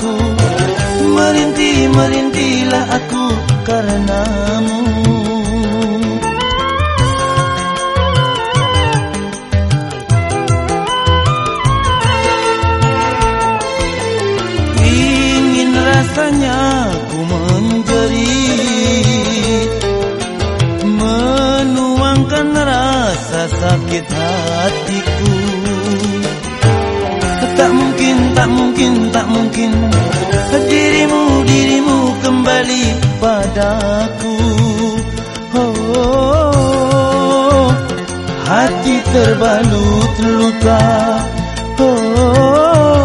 Aku. Merintih-merintilah aku karenamu. Ingin rasanya ku menjerit Menuangkan rasa sakit hatiku Tak mungkin, tak mungkin, tak mungkin Dirimu, dirimu kembali padaku. Oh, oh, Hati terbalut luka. Oh,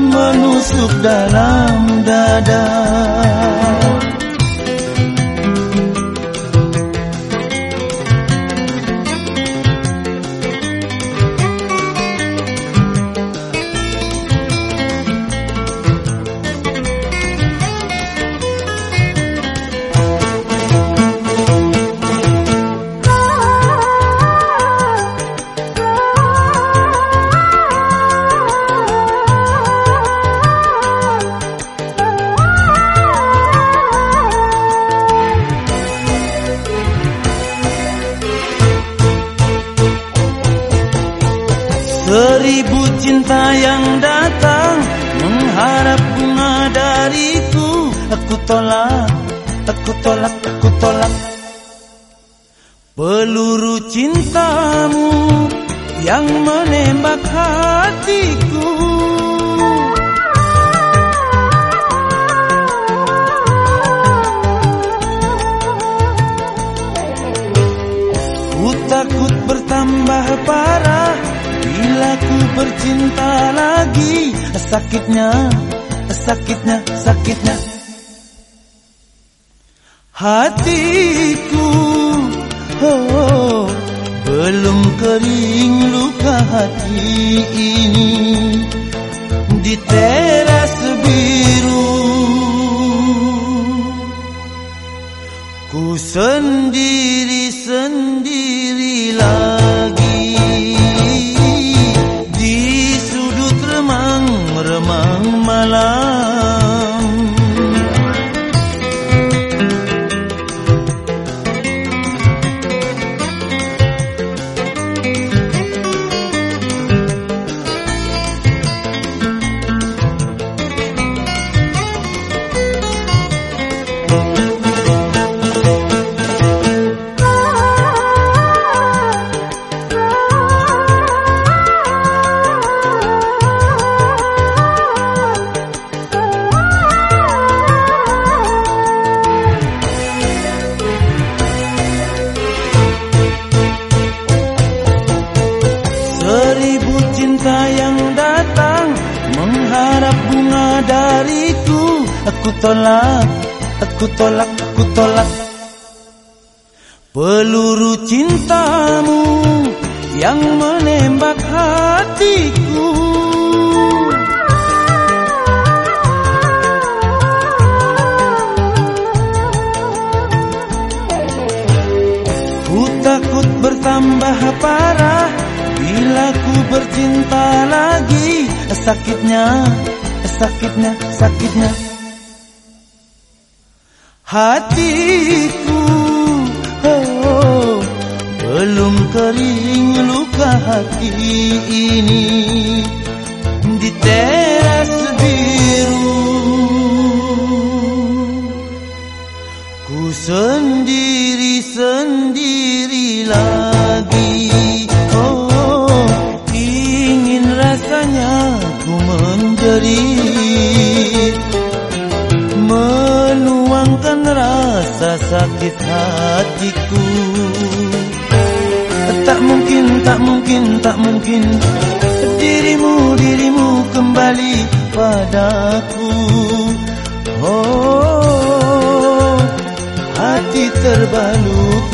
Menusuk dalam dada Seribu cinta yang datang Mengharap bunga dariku. Aku tolak, aku tolak, aku tolak. Peluru cintamu Yang menembak hatiku bercinta lagi. Sakitnya, sakitnya, sakitnya. Hatiku oh, Belum kering luka hati ini. Di teras biru. Ku sendiri-sendiri Aku tolak, aku tolak, aku tolak. Peluru cintamu Yang menembak hatiku. Ku takut bertambah parah Bila ku bercinta lagi. Sakitnya, sakitnya, sakitnya Hatiku. Oh, Belum kering luka hati ini Di teras biru. Ku sendiri-sendiri lagi. Oh, ingin rasanya ku menjerit rasa sakit hatiku. Tak mungkin, tak mungkin, tak mungkin Dirimu, dirimu kembali padaku. Oh, hati terbalut